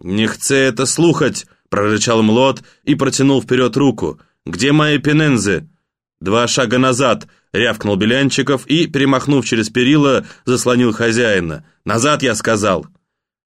«Не хце это слухать!» — прорычал Млот и протянул вперед руку. «Где мои пенензы?» «Два шага назад!» — рявкнул Белянчиков и, перемахнув через перила, заслонил хозяина. «Назад, я сказал!»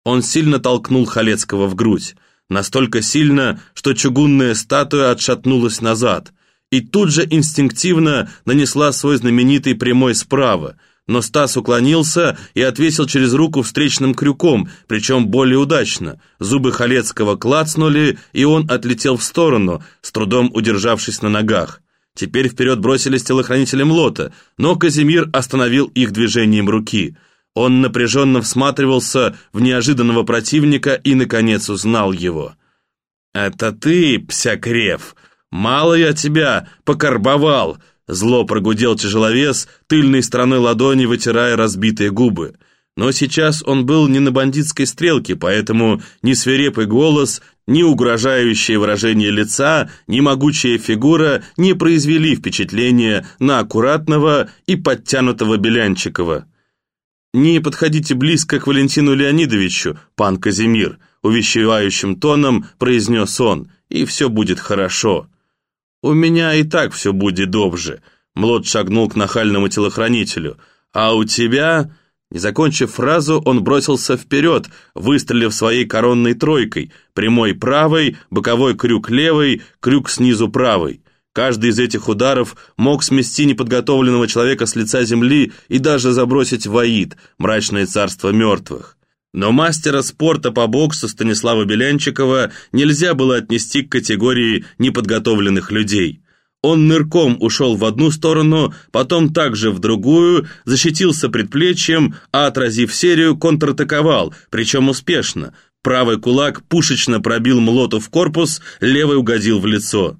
Он сильно толкнул Халецкого в грудь. Настолько сильно, что чугунная статуя отшатнулась назад. И тут же инстинктивно нанесла свой знаменитый прямой справа — но Стас уклонился и отвесил через руку встречным крюком, причем более удачно. Зубы Халецкого клацнули, и он отлетел в сторону, с трудом удержавшись на ногах. Теперь вперед бросились телохранители Млота, но Казимир остановил их движением руки. Он напряженно всматривался в неожиданного противника и, наконец, узнал его. «Это ты, псякрев! Мало я тебя покорбовал!» Зло прогудел тяжеловес, тыльной стороной ладони вытирая разбитые губы. Но сейчас он был не на бандитской стрелке, поэтому ни свирепый голос, ни угрожающее выражение лица, ни могучая фигура не произвели впечатления на аккуратного и подтянутого Белянчикова. «Не подходите близко к Валентину Леонидовичу, пан Казимир», увещевающим тоном произнес он, «и все будет хорошо». «У меня и так все будет добже», — Млот шагнул к нахальному телохранителю. «А у тебя...» Не закончив фразу, он бросился вперед, выстрелив своей коронной тройкой, прямой правой, боковой крюк левой, крюк снизу правой. Каждый из этих ударов мог смести неподготовленного человека с лица земли и даже забросить в Аид, мрачное царство мертвых. Но мастера спорта по боксу Станислава Белянчикова нельзя было отнести к категории неподготовленных людей. Он нырком ушел в одну сторону, потом также в другую, защитился предплечьем, а отразив серию, контратаковал, причем успешно. Правый кулак пушечно пробил Млоту в корпус, левый угодил в лицо.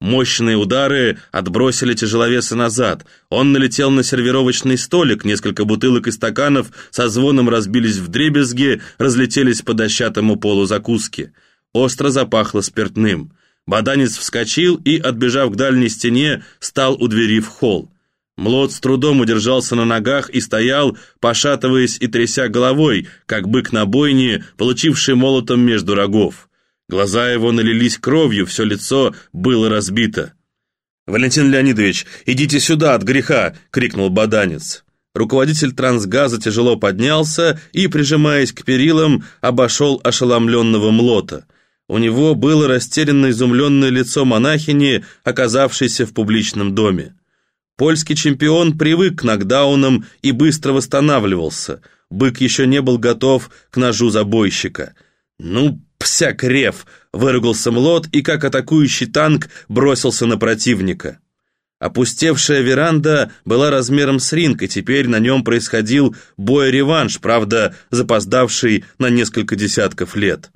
Мощные удары отбросили тяжеловеса назад. Он налетел на сервировочный столик, несколько бутылок и стаканов со звоном разбились в дребезги, разлетелись по дощатому полу закуски. Остро запахло спиртным. Баданец вскочил и, отбежав к дальней стене, стал у двери в холл. Млот с трудом удержался на ногах и стоял, пошатываясь и тряся головой, как бык на бойне, получивший молотом между рогов. Глаза его налились кровью, все лицо было разбито. «Валентин Леонидович, идите сюда от греха!» — крикнул баданец. Руководитель трансгаза тяжело поднялся и, прижимаясь к перилам, обошел ошеломленного млота. У него было растерянно изумленное лицо монахини, оказавшейся в публичном доме. Польский чемпион привык к нокдаунам и быстро восстанавливался. Бык еще не был готов к ножу забойщика. «Ну, «Псяк рев!» — выругался Млот и, как атакующий танк, бросился на противника. Опустевшая веранда была размером с ринг, и теперь на нем происходил бой-реванш, правда, запоздавший на несколько десятков лет.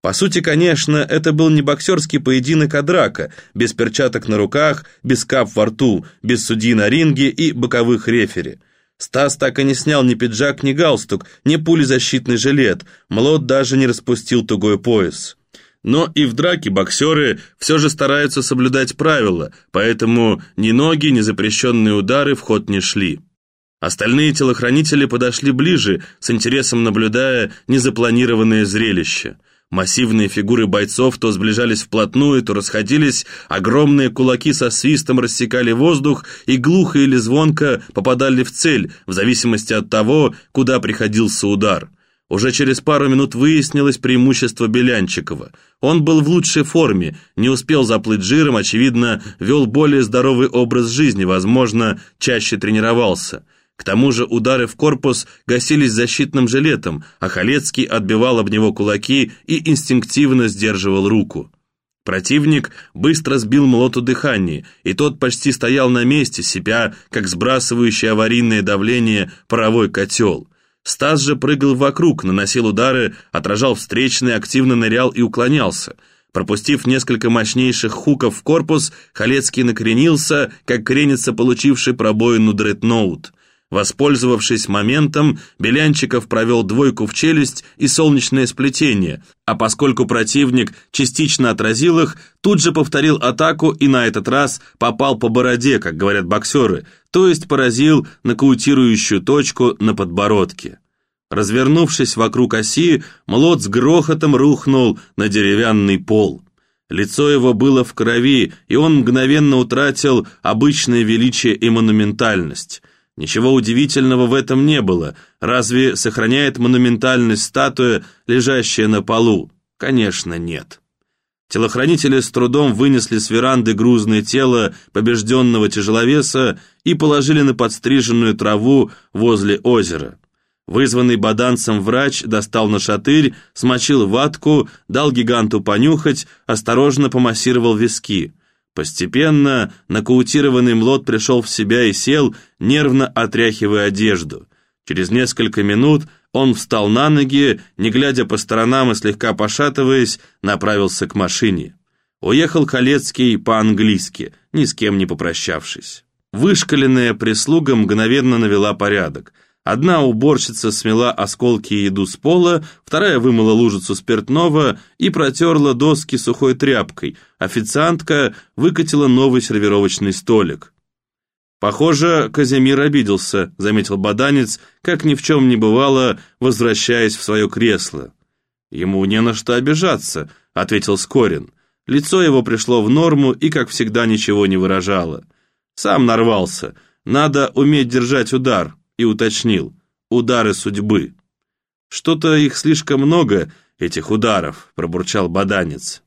По сути, конечно, это был не боксерский поединок, а драка, без перчаток на руках, без кап во рту, без судьи на ринге и боковых рефери. Стас так и не снял ни пиджак, ни галстук, ни пулезащитный жилет. Млот даже не распустил тугой пояс. Но и в драке боксеры все же стараются соблюдать правила, поэтому ни ноги, ни запрещенные удары в ход не шли. Остальные телохранители подошли ближе, с интересом наблюдая незапланированное зрелище – Массивные фигуры бойцов то сближались вплотную, то расходились, огромные кулаки со свистом рассекали воздух и глухо или звонко попадали в цель, в зависимости от того, куда приходился удар. Уже через пару минут выяснилось преимущество Белянчикова. Он был в лучшей форме, не успел заплыть жиром, очевидно, вел более здоровый образ жизни, возможно, чаще тренировался. К тому же удары в корпус гасились защитным жилетом, а Халецкий отбивал об него кулаки и инстинктивно сдерживал руку. Противник быстро сбил Млоту дыхание, и тот почти стоял на месте, себя, как сбрасывающий аварийное давление паровой котел. Стас же прыгал вокруг, наносил удары, отражал встречные, активно нырял и уклонялся. Пропустив несколько мощнейших хуков в корпус, Халецкий накренился, как кренится получивший пробоину дредноут. Воспользовавшись моментом, Белянчиков провел двойку в челюсть и солнечное сплетение, а поскольку противник частично отразил их, тут же повторил атаку и на этот раз попал по бороде, как говорят боксеры, то есть поразил нокаутирующую точку на подбородке. Развернувшись вокруг оси, Млот с грохотом рухнул на деревянный пол. Лицо его было в крови, и он мгновенно утратил обычное величие и монументальность. Ничего удивительного в этом не было. Разве сохраняет монументальность статуя, лежащая на полу? Конечно, нет. Телохранители с трудом вынесли с веранды грузное тело побежденного тяжеловеса и положили на подстриженную траву возле озера. Вызванный баданцем врач достал на шатырь, смочил ватку, дал гиганту понюхать, осторожно помассировал виски. Постепенно нокаутированный млот пришел в себя и сел, нервно отряхивая одежду. Через несколько минут он встал на ноги, не глядя по сторонам и слегка пошатываясь, направился к машине. Уехал Халецкий по-английски, ни с кем не попрощавшись. Вышкаленная прислуга мгновенно навела порядок. Одна уборщица смела осколки еду с пола, вторая вымыла лужицу спиртного и протерла доски сухой тряпкой. Официантка выкатила новый сервировочный столик. «Похоже, Казимир обиделся», — заметил баданец, как ни в чем не бывало, возвращаясь в свое кресло. «Ему не на что обижаться», — ответил Скорин. Лицо его пришло в норму и, как всегда, ничего не выражало. «Сам нарвался. Надо уметь держать удар», и уточнил. «Удары судьбы». «Что-то их слишком много, этих ударов», — пробурчал баданец.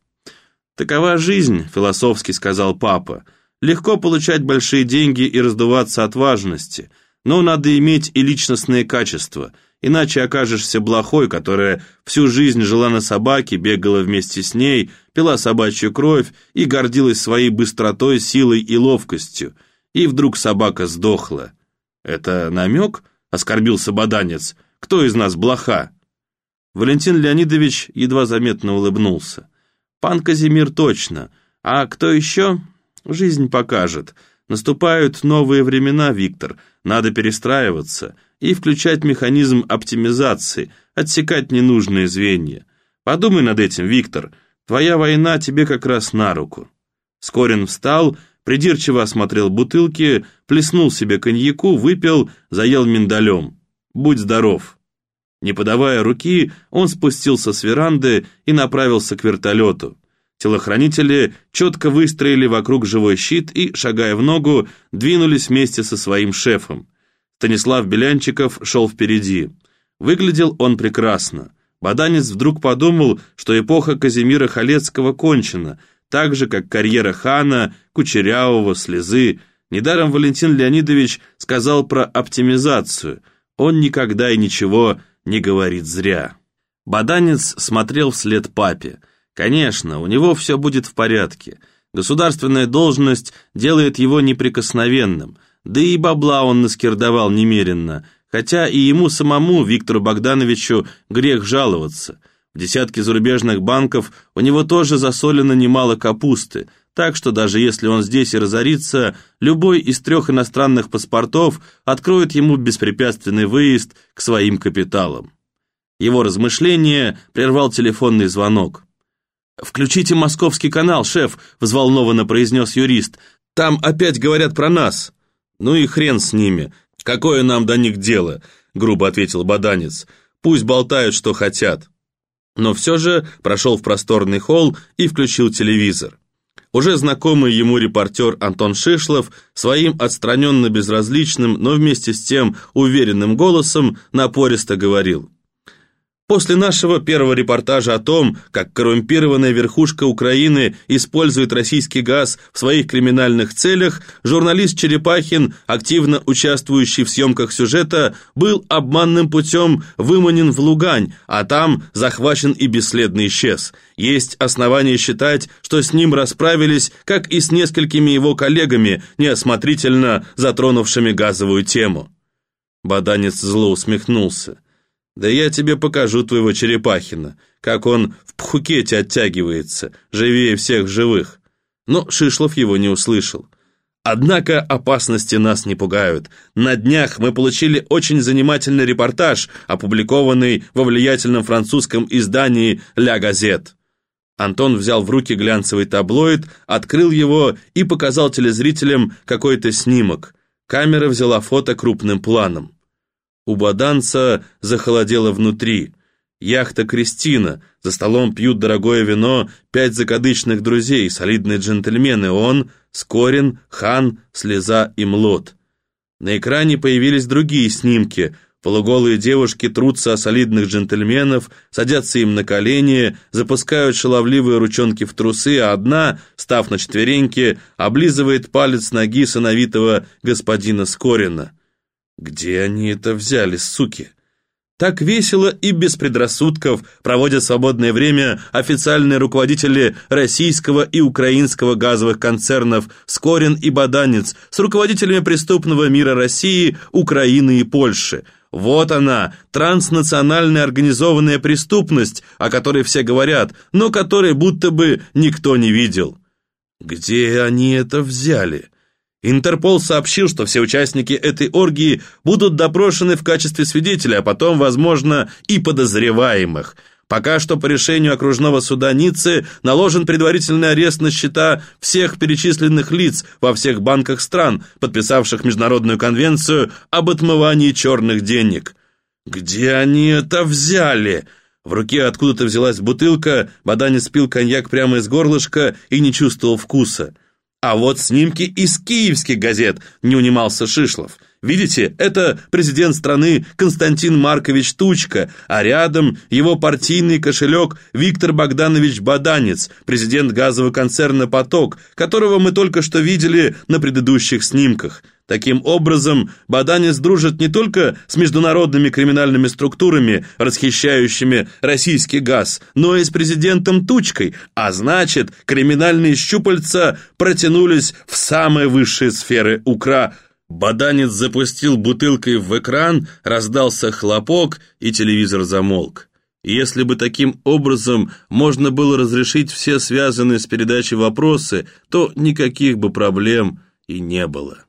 «Такова жизнь», — философски сказал папа. Легко получать большие деньги и раздуваться от важности, но надо иметь и личностные качества, иначе окажешься блохой, которая всю жизнь жила на собаке, бегала вместе с ней, пила собачью кровь и гордилась своей быстротой, силой и ловкостью. И вдруг собака сдохла. «Это намек?» — оскорбился баданец. «Кто из нас блоха?» Валентин Леонидович едва заметно улыбнулся. «Пан Казимир точно. А кто еще? Жизнь покажет. Наступают новые времена, Виктор. Надо перестраиваться и включать механизм оптимизации, отсекать ненужные звенья. Подумай над этим, Виктор. Твоя война тебе как раз на руку». Скорин встал, придирчиво осмотрел бутылки, плеснул себе коньяку, выпил, заел миндалем. «Будь здоров». Не подавая руки, он спустился с веранды и направился к вертолету. Телохранители четко выстроили вокруг живой щит и, шагая в ногу, двинулись вместе со своим шефом. Станислав Белянчиков шел впереди. Выглядел он прекрасно. Баданец вдруг подумал, что эпоха Казимира Халецкого кончена, так же, как карьера Хана, Кучерявого, Слезы. Недаром Валентин Леонидович сказал про оптимизацию. Он никогда и ничего не говорит зря. Баданец смотрел вслед папе. Конечно, у него все будет в порядке. Государственная должность делает его неприкосновенным, да и бабла он наскирдовал немеренно, хотя и ему самому, Виктору Богдановичу, грех жаловаться. В десятке зарубежных банков у него тоже засолено немало капусты, так что даже если он здесь и разорится, любой из трех иностранных паспортов откроет ему беспрепятственный выезд к своим капиталам. Его размышления прервал телефонный звонок. «Включите московский канал, шеф», — взволнованно произнес юрист. «Там опять говорят про нас». «Ну и хрен с ними. Какое нам до них дело?» — грубо ответил Баданец. «Пусть болтают, что хотят». Но все же прошел в просторный холл и включил телевизор. Уже знакомый ему репортер Антон Шишлов своим отстраненно безразличным, но вместе с тем уверенным голосом напористо говорил – После нашего первого репортажа о том, как коррумпированная верхушка Украины использует российский газ в своих криминальных целях, журналист Черепахин, активно участвующий в съемках сюжета, был обманным путем выманен в Лугань, а там захвачен и бесследно исчез. Есть основания считать, что с ним расправились, как и с несколькими его коллегами, неосмотрительно затронувшими газовую тему. Баданец зло усмехнулся. Да я тебе покажу твоего Черепахина, как он в Пхукете оттягивается, живее всех живых. Но Шишлов его не услышал. Однако опасности нас не пугают. На днях мы получили очень занимательный репортаж, опубликованный во влиятельном французском издании «Ля Газет». Антон взял в руки глянцевый таблоид, открыл его и показал телезрителям какой-то снимок. Камера взяла фото крупным планом. У баданца захолодело внутри. Яхта Кристина, за столом пьют дорогое вино, пять закадычных друзей, солидные джентльмены, он, Скорин, Хан, Слеза и Млот. На экране появились другие снимки. Полуголые девушки трутся о солидных джентльменов, садятся им на колени, запускают шаловливые ручонки в трусы, а одна, став на четвереньки, облизывает палец ноги сыновитого господина Скорина. Где они это взяли, суки? Так весело и без предрассудков проводят свободное время официальные руководители российского и украинского газовых концернов Скорин и Баданец с руководителями преступного мира России, Украины и Польши. Вот она, транснациональная организованная преступность, о которой все говорят, но которой будто бы никто не видел. Где они это взяли? Интерпол сообщил, что все участники этой оргии будут допрошены в качестве свидетелей, а потом, возможно, и подозреваемых. Пока что по решению окружного суда Ниццы наложен предварительный арест на счета всех перечисленных лиц во всех банках стран, подписавших Международную конвенцию об отмывании черных денег. Где они это взяли? В руке откуда-то взялась бутылка, Баданец пил коньяк прямо из горлышка и не чувствовал вкуса. А вот снимки из киевских газет, не унимался Шишлов. Видите, это президент страны Константин Маркович Тучка, а рядом его партийный кошелек Виктор Богданович Баданец, президент газового концерна «Поток», которого мы только что видели на предыдущих снимках. Таким образом, Баданец дружит не только с международными криминальными структурами, расхищающими российский газ, но и с президентом Тучкой, а значит, криминальные щупальца протянулись в самые высшие сферы укра. Баданец запустил бутылкой в экран, раздался хлопок, и телевизор замолк. Если бы таким образом можно было разрешить все связанные с передачей вопросы, то никаких бы проблем и не было.